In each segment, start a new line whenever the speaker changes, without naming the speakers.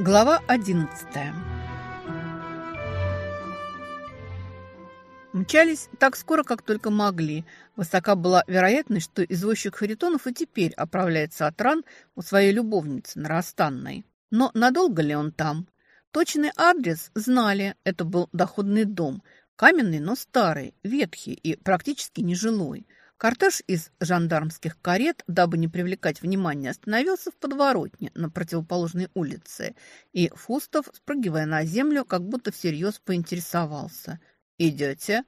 Глава одиннадцатая Мчались так скоро, как только могли. Высока была вероятность, что извозчик Харитонов и теперь оправляется от ран у своей любовницы нарастанной. Но надолго ли он там? Точный адрес знали. Это был доходный дом. Каменный, но старый, ветхий и практически нежилой. Кортеж из жандармских карет, дабы не привлекать внимания, остановился в подворотне на противоположной улице, и Фустов, спрыгивая на землю, как будто всерьез поинтересовался. «Идете?»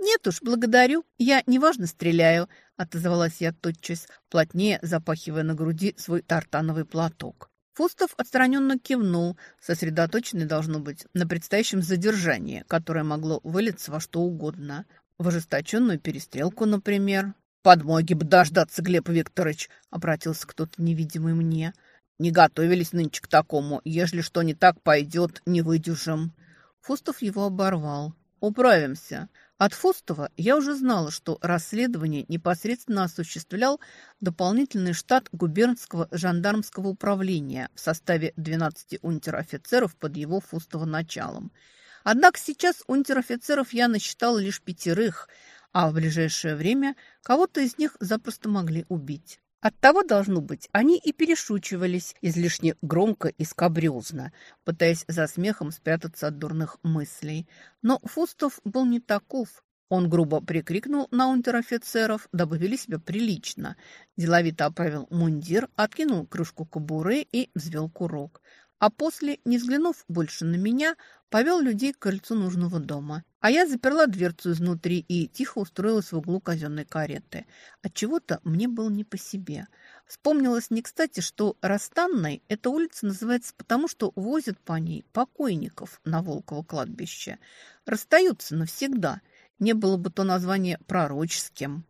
«Нет уж, благодарю. Я неважно стреляю», — отозвалась я тотчас, плотнее запахивая на груди свой тартановый платок. Фустов отстраненно кивнул, сосредоточенный, должно быть, на предстоящем задержании, которое могло вылиться во что угодно. В ожесточенную перестрелку, например. «Подмоги бы дождаться, Глеб Викторович!» — обратился кто-то невидимый мне. «Не готовились нынче к такому. Ежели что не так пойдет, не выдержим». Фустов его оборвал. «Управимся. От Фустова я уже знала, что расследование непосредственно осуществлял дополнительный штат губернского жандармского управления в составе 12 унтер-офицеров под его Фустова началом. Однако сейчас унтер-офицеров я насчитала лишь пятерых, а в ближайшее время кого-то из них запросто могли убить. Оттого, должно быть, они и перешучивались излишне громко и скабрезно, пытаясь за смехом спрятаться от дурных мыслей. Но Фустов был не таков. Он грубо прикрикнул на унтер-офицеров, дабы себя прилично. Деловито оправил мундир, откинул крышку кобуры и взвел курок а после, не взглянув больше на меня, повел людей к крыльцу нужного дома. А я заперла дверцу изнутри и тихо устроилась в углу казенной кареты. Отчего-то мне было не по себе. Вспомнилось не кстати, что Растанной эта улица называется потому, что возят по ней покойников на Волково кладбище. Расстаются навсегда. Не было бы то название пророческим.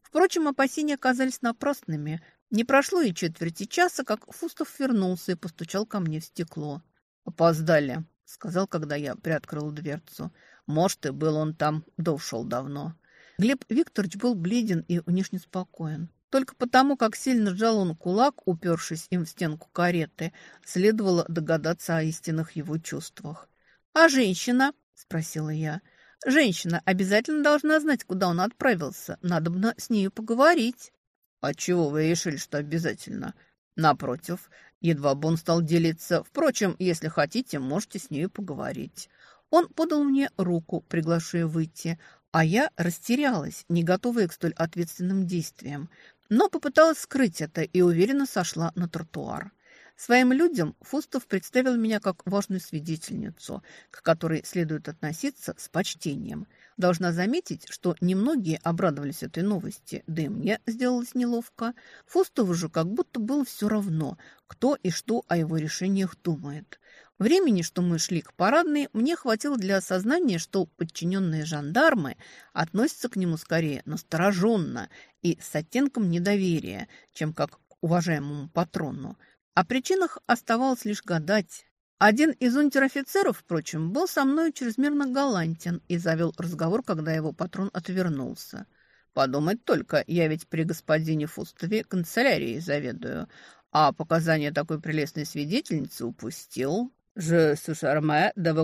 Впрочем, опасения оказались напрасными. Не прошло и четверти часа, как Фустов вернулся и постучал ко мне в стекло. «Опоздали», — сказал, когда я приоткрыл дверцу. «Может, и был он там, да ушел давно». Глеб Викторович был бледен и внешне спокоен. Только потому, как сильно сжал он кулак, упершись им в стенку кареты, следовало догадаться о истинных его чувствах. «А женщина?» – спросила я. «Женщина обязательно должна знать, куда он отправился. Надо бы с нею поговорить». «А чего вы решили, что обязательно?» «Напротив, едва бы он стал делиться. Впрочем, если хотите, можете с нею поговорить». Он подал мне руку, приглашая выйти, а я растерялась, не готовая к столь ответственным действиям, но попыталась скрыть это и уверенно сошла на тротуар. Своим людям Фустов представил меня как важную свидетельницу, к которой следует относиться с почтением – Должна заметить, что немногие обрадовались этой новости, да и мне сделалось неловко. Фустову же как будто было все равно, кто и что о его решениях думает. Времени, что мы шли к парадной, мне хватило для осознания, что подчиненные жандармы относятся к нему скорее настороженно и с оттенком недоверия, чем как к уважаемому патрону. О причинах оставалось лишь гадать. Один из унтер-офицеров, впрочем, был со мной чрезмерно галантен и завел разговор, когда его патрон отвернулся. «Подумать только, я ведь при господине Фустове канцелярией заведую, а показания такой прелестной свидетельницы упустил. «Je suis charmé de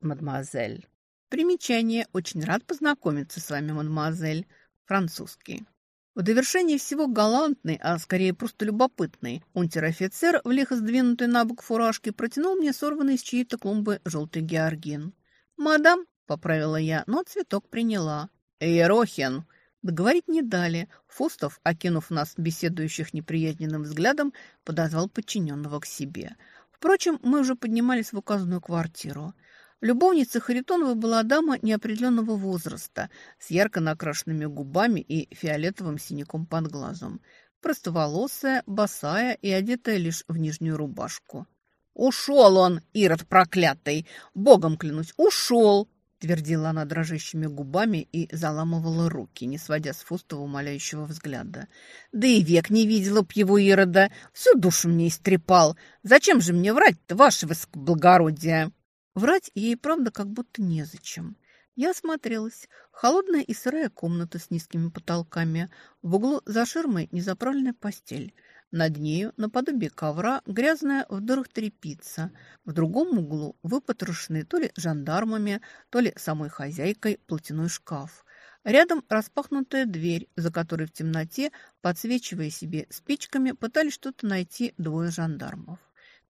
мадемуазель». Примечание. Очень рад познакомиться с вами, мадемуазель. Французский. В довершении всего галантный, а скорее просто любопытный, унтер-офицер в лихо сдвинутой на бок фуражке протянул мне сорванный с чьей-то клумбы желтый георгин. «Мадам», — поправила я, но цветок приняла. «Ерохин!» Договорить не дали. Фустов, окинув нас беседующих неприязненным взглядом, подозвал подчиненного к себе. Впрочем, мы уже поднимались в указанную квартиру. Любовница Харитонова была дама неопределенного возраста, с ярко накрашенными губами и фиолетовым синяком под глазом. Простоволосая, босая и одетая лишь в нижнюю рубашку. «Ушел он, Ирод проклятый! Богом клянусь, ушел!» твердила она дрожащими губами и заламывала руки, не сводя с Фустова умоляющего взгляда. «Да и век не видела б его Ирода, всю душу мне истрепал. Зачем же мне врать-то, ваше высокоблагородие?» Врать ей, правда, как будто незачем. Я осмотрелась. Холодная и сырая комната с низкими потолками. В углу за ширмой незаправленная постель. Над нею, наподобие ковра, грязная в дырах тряпица. В другом углу выпотрошенный то ли жандармами, то ли самой хозяйкой платяной шкаф. Рядом распахнутая дверь, за которой в темноте, подсвечивая себе спичками, пытались что-то найти двое жандармов.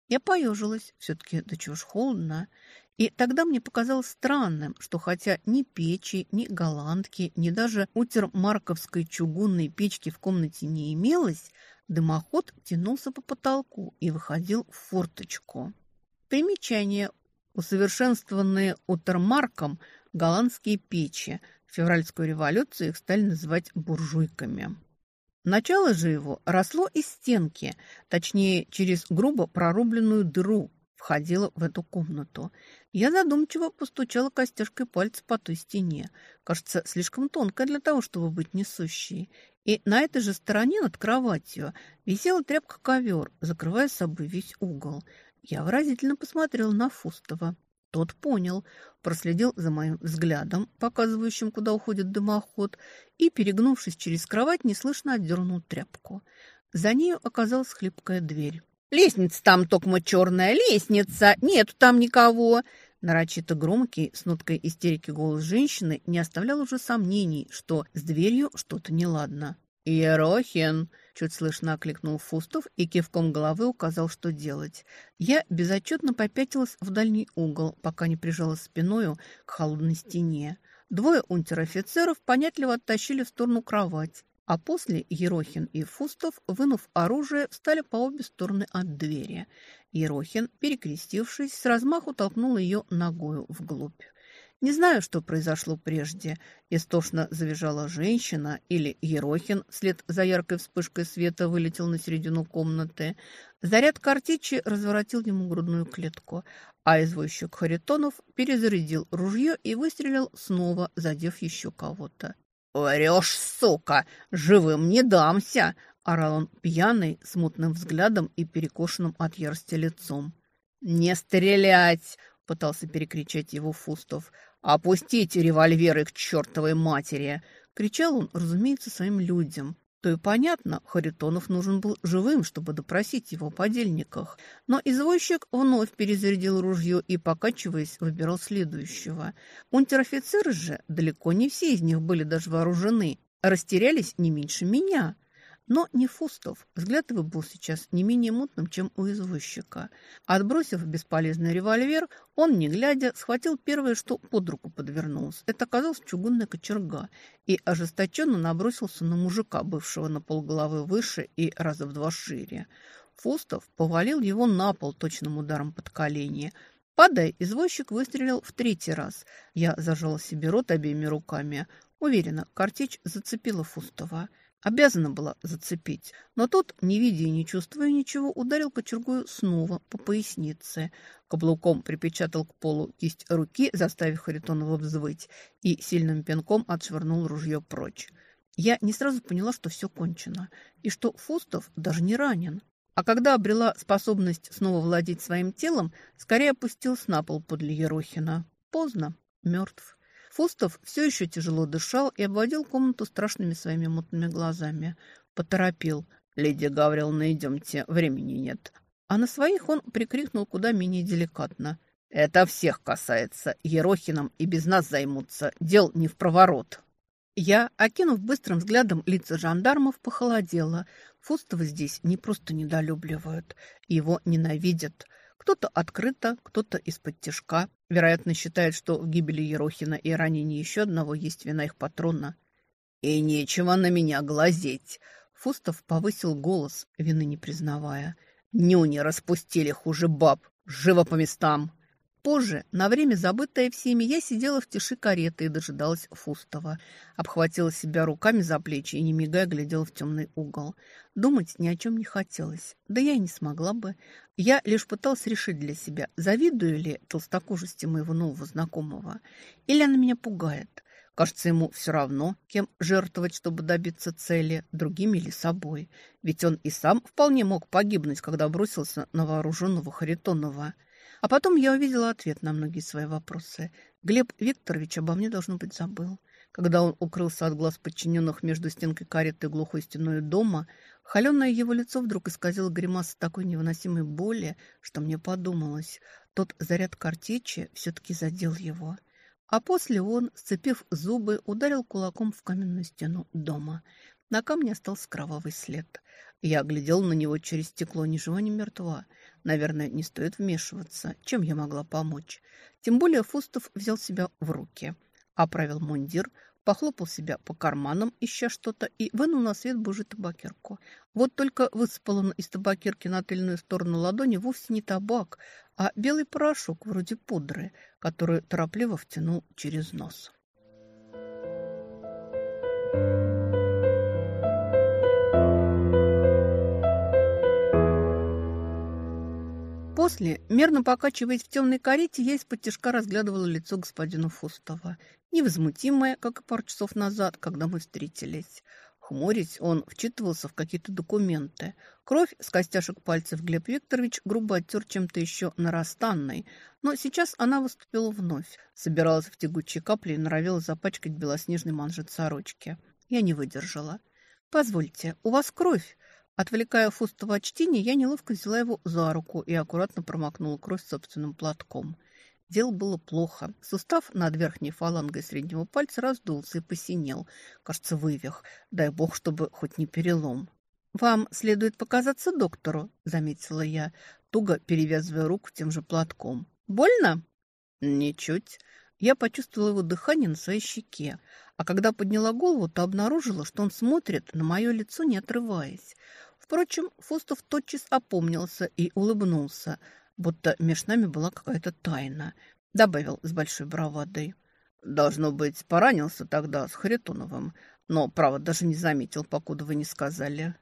Я поежилась, все-таки да чего ж холодно. И тогда мне показалось странным, что хотя ни печи, ни голландки, ни даже утермарковской чугунной печки в комнате не имелось, дымоход тянулся по потолку и выходил в форточку. Примечание. Усовершенствованные утермарком голландские печи. В февральскую революцию их стали называть буржуйками. Начало же его росло из стенки, точнее, через грубо прорубленную дыру, входила в эту комнату. Я задумчиво постучала костяшкой пальца по той стене. Кажется, слишком тонкая для того, чтобы быть несущей. И на этой же стороне над кроватью висела тряпка-ковер, закрывая собой весь угол. Я выразительно посмотрела на Фустова. Тот понял, проследил за моим взглядом, показывающим, куда уходит дымоход, и, перегнувшись через кровать, неслышно отдернул тряпку. За нею оказалась хлипкая дверь. Лестница там токмо черная, лестница, нету там никого!» Нарочито громкий, с ноткой истерики голос женщины не оставлял уже сомнений, что с дверью что-то неладно. «Ерохин!» – чуть слышно окликнул Фустов и кивком головы указал, что делать. Я безотчетно попятилась в дальний угол, пока не прижалась спиною к холодной стене. Двое унтер-офицеров понятливо оттащили в сторону кровать. А после Ерохин и Фустов, вынув оружие, встали по обе стороны от двери. Ерохин, перекрестившись, с размаху толкнул ее ногою вглубь. Не знаю, что произошло прежде. Истошно завизжала женщина, или Ерохин вслед за яркой вспышкой света вылетел на середину комнаты. Заряд картечи разворотил ему грудную клетку, а извозчик Харитонов перезарядил ружье и выстрелил снова, задев еще кого-то. «Орешь, сука! Живым не дамся!» – орал он пьяный, с мутным взглядом и перекошенным от ярости лицом. «Не стрелять!» – пытался перекричать его Фустов. «Опустите револьверы к чертовой матери!» – кричал он, разумеется, своим людям то и понятно, Харитонов нужен был живым, чтобы допросить его о подельниках. Но извозчик вновь перезарядил ружье и, покачиваясь, выбирал следующего. Унтер-офицеры же, далеко не все из них были даже вооружены, растерялись не меньше меня. Но не Фустов. Взгляд его был сейчас не менее мутным, чем у извозчика. Отбросив бесполезный револьвер, он, не глядя, схватил первое, что под руку подвернулось. Это оказалась чугунная кочерга и ожесточенно набросился на мужика, бывшего на полголовы выше и раза в два шире. Фустов повалил его на пол точным ударом под колени. Падая, извозчик выстрелил в третий раз. Я зажала себе рот обеими руками. Уверена, картечь зацепила Фустова. Обязана была зацепить, но тот, не видя и не чувствуя ничего, ударил кочергою снова по пояснице. Каблуком припечатал к полу кисть руки, заставив Харитонова взвыть, и сильным пинком отшвырнул ружье прочь. Я не сразу поняла, что все кончено, и что Фустов даже не ранен. А когда обрела способность снова владеть своим телом, скорее опустился на пол подле Ерохина. Поздно, мертв. Фустов все еще тяжело дышал и обводил комнату страшными своими мутными глазами. Поторопил. «Лидия Гавриловна, идемте, времени нет». А на своих он прикрикнул куда менее деликатно. «Это всех касается. Ерохином и без нас займутся. Дел не в проворот». Я, окинув быстрым взглядом лица жандармов, похолодела. Фустова здесь не просто недолюбливают, его ненавидят. Кто-то открыто, кто-то из-под тяжка. Вероятно, считает, что в гибели Ерохина и ранении еще одного есть вина их патрона. «И нечего на меня глазеть!» Фустов повысил голос, вины не признавая. «Нюни распустили хуже баб! Живо по местам!» Позже, на время забытая всеми, я сидела в тиши кареты и дожидалась Фустова. Обхватила себя руками за плечи и, не мигая, глядела в темный угол. Думать ни о чем не хотелось. Да я и не смогла бы. Я лишь пыталась решить для себя, завидую ли толстокожести моего нового знакомого. Или она меня пугает. Кажется, ему все равно, кем жертвовать, чтобы добиться цели, другими или собой. Ведь он и сам вполне мог погибнуть, когда бросился на вооруженного Харитонова. А потом я увидела ответ на многие свои вопросы. Глеб Викторович обо мне, должно быть, забыл. Когда он укрылся от глаз подчиненных между стенкой кареты и глухой стеной дома, холеное его лицо вдруг исказило гримаса такой невыносимой боли, что мне подумалось, тот заряд картечи все-таки задел его. А после он, сцепив зубы, ударил кулаком в каменную стену дома. На камне остался кровавый след. Я глядел на него через стекло, ни жива, ни мертва. Наверное, не стоит вмешиваться. Чем я могла помочь? Тем более Фустов взял себя в руки. Оправил мундир, похлопал себя по карманам, ища что-то, и вынул на свет божий табакерку. Вот только высыпал он из табакерки на тыльную сторону ладони вовсе не табак, а белый порошок вроде пудры, который торопливо втянул через нос. После, мерно покачиваясь в темной карете, я из-под тяжка разглядывала лицо господина Фустова. Невозмутимое, как и пару часов назад, когда мы встретились. Хмурясь, он вчитывался в какие-то документы. Кровь с костяшек пальцев Глеб Викторович грубо оттер чем-то еще нарастанной, но сейчас она выступила вновь. Собиралась в тягучие капли и норовила запачкать белоснежный манжет сорочки. Я не выдержала. «Позвольте, у вас кровь?» Отвлекая Фустова от чтения, я неловко взяла его за руку и аккуратно промокнула кровь собственным платком. Дело было плохо. Сустав над верхней фалангой среднего пальца раздулся и посинел. Кажется, вывих. Дай бог, чтобы хоть не перелом. «Вам следует показаться доктору», — заметила я, туго перевязывая руку тем же платком. «Больно?» «Ничуть». Я почувствовала его дыхание на своей щеке, а когда подняла голову, то обнаружила, что он смотрит на мое лицо, не отрываясь. Впрочем, Фустов тотчас опомнился и улыбнулся, будто между нами была какая-то тайна. Добавил с большой бравадой. «Должно быть, поранился тогда с Харитоновым, но, право, даже не заметил, покуда вы не сказали».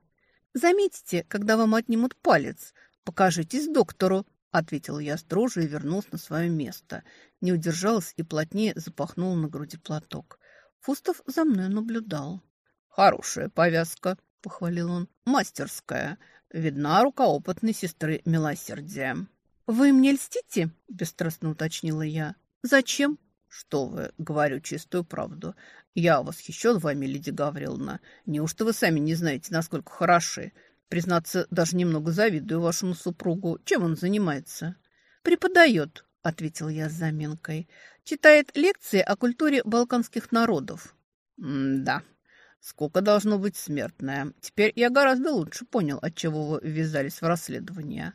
«Заметите, когда вам отнимут палец. Покажитесь доктору», — ответил я строже и вернулся на свое место. Не удержалась и плотнее запахнула на груди платок. Фустов за мной наблюдал. «Хорошая повязка», — похвалил он. «Мастерская. Видна рука опытной сестры милосердия». «Вы мне льстите?» — бесстрастно уточнила я. «Зачем?» «Что вы, говорю чистую правду. Я восхищен вами, Лидия Гавриловна. Неужто вы сами не знаете, насколько хороши? Признаться, даже немного завидую вашему супругу. Чем он занимается?» «Преподает», — ответил я с заминкой. «Читает лекции о культуре балканских народов». «Да», Сколько должно быть смертная. Теперь я гораздо лучше понял, от чего вы ввязались в расследование.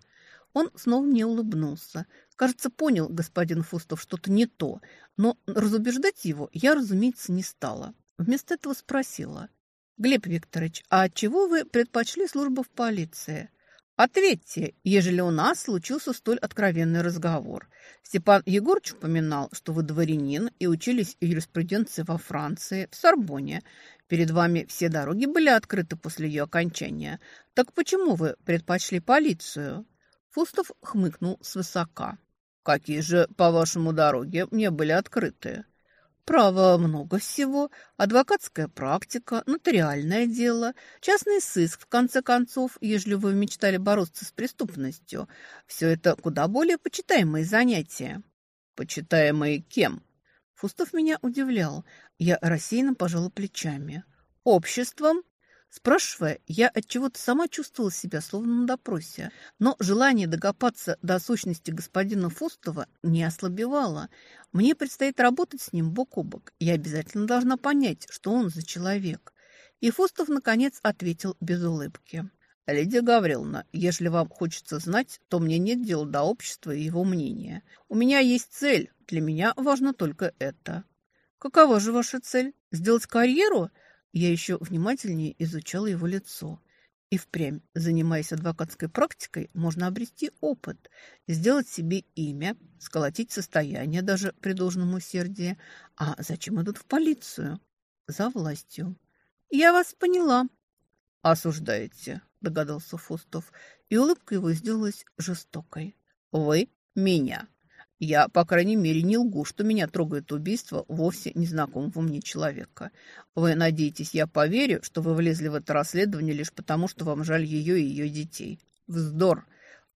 Он снова не улыбнулся. Кажется, понял господин Фустов что-то не то, но разубеждать его я, разумеется, не стала. Вместо этого спросила. «Глеб Викторович, а чего вы предпочли службу в полиции?» Ответьте, ежели у нас случился столь откровенный разговор. Степан Егорович упоминал, что вы дворянин и учились юриспруденции во Франции, в Сорбоне. Перед вами все дороги были открыты после ее окончания. Так почему вы предпочли полицию?» Фустов хмыкнул свысока. «Какие же, по-вашему, дороги мне были открыты?» Право много всего, адвокатская практика, нотариальное дело, частный сыск, в конце концов, ежели вы мечтали бороться с преступностью. Все это куда более почитаемые занятия. Почитаемые кем? Фустов меня удивлял. Я рассеянно пожала плечами. Обществом? Спрашивая, я от чего то сама чувствовала себя словно на допросе, но желание докопаться до сущности господина Фустова не ослабевало. Мне предстоит работать с ним бок о бок. Я обязательно должна понять, что он за человек. И Фустов, наконец, ответил без улыбки. «Лидия Гавриловна, если вам хочется знать, то мне нет дела до общества и его мнения. У меня есть цель, для меня важно только это». «Какова же ваша цель? Сделать карьеру?» Я еще внимательнее изучала его лицо. И впрямь, занимаясь адвокатской практикой, можно обрести опыт, сделать себе имя, сколотить состояние даже при должном усердии. А зачем идут в полицию? За властью. Я вас поняла. Осуждаете, догадался Фустов, и улыбка его сделалась жестокой. Вы меня. Я, по крайней мере, не лгу, что меня трогает убийство вовсе незнакомого мне человека. Вы надеетесь, я поверю, что вы влезли в это расследование лишь потому, что вам жаль ее и ее детей? Вздор!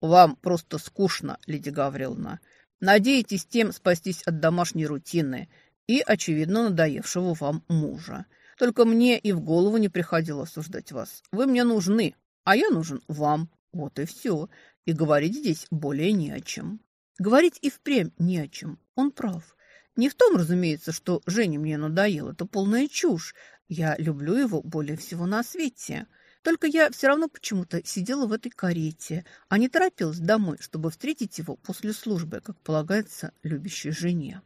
Вам просто скучно, Лидия Гавриловна. Надеетесь тем спастись от домашней рутины. и, очевидно, надоевшего вам мужа. Только мне и в голову не приходило осуждать вас. Вы мне нужны, а я нужен вам. Вот и все. И говорить здесь более не о чем. Говорить и впрямь не о чем. Он прав. Не в том, разумеется, что Женя мне надоел. Это полная чушь. Я люблю его более всего на свете. Только я все равно почему-то сидела в этой карете, а не торопилась домой, чтобы встретить его после службы, как полагается любящей жене.